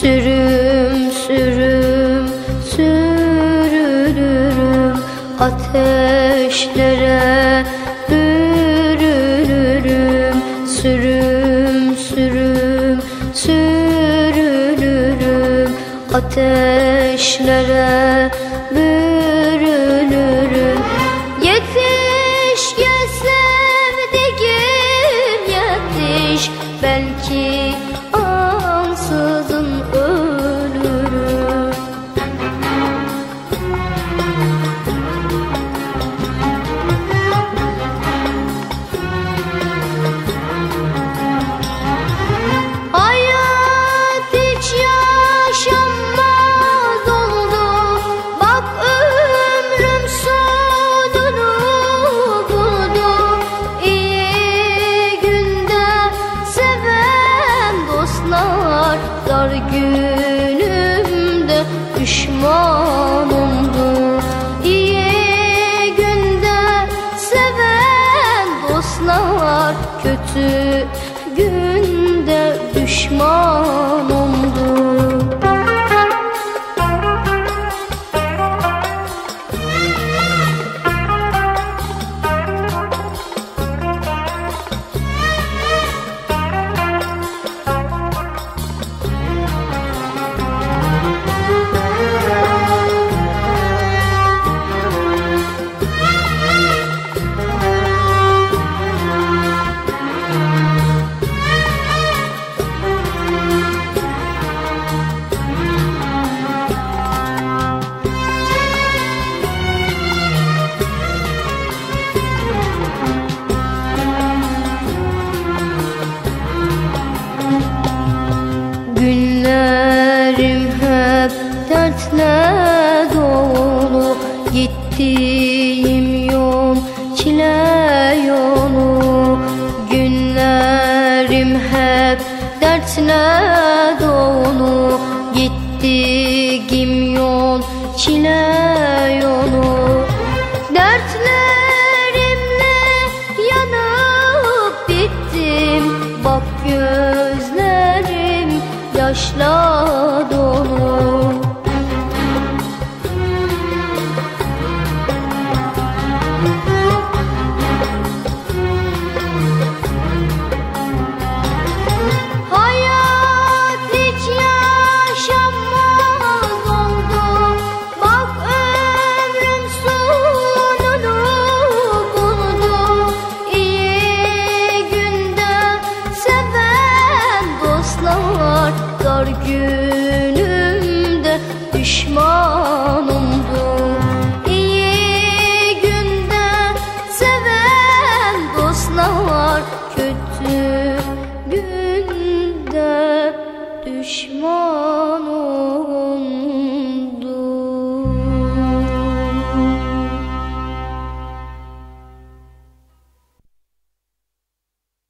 Sürüm sürüm sürülürüm. Ateşlere bürünürüm Sürüm sürüm sürülürüm. Ateşlere bürünürüm Yetiş gel sevdiğim yetiş. Belki ansızın dostlar Dar günümde düşman oldu İyi günde seven dostlar Kötü günde düşman dertle dolu Gittiğim yol çile yolu. Günlerim hep dertle dolu Gittiğim yol çile yolu. Dertlerimle yanıp bittim Bak gözlerim yaşlar 莫。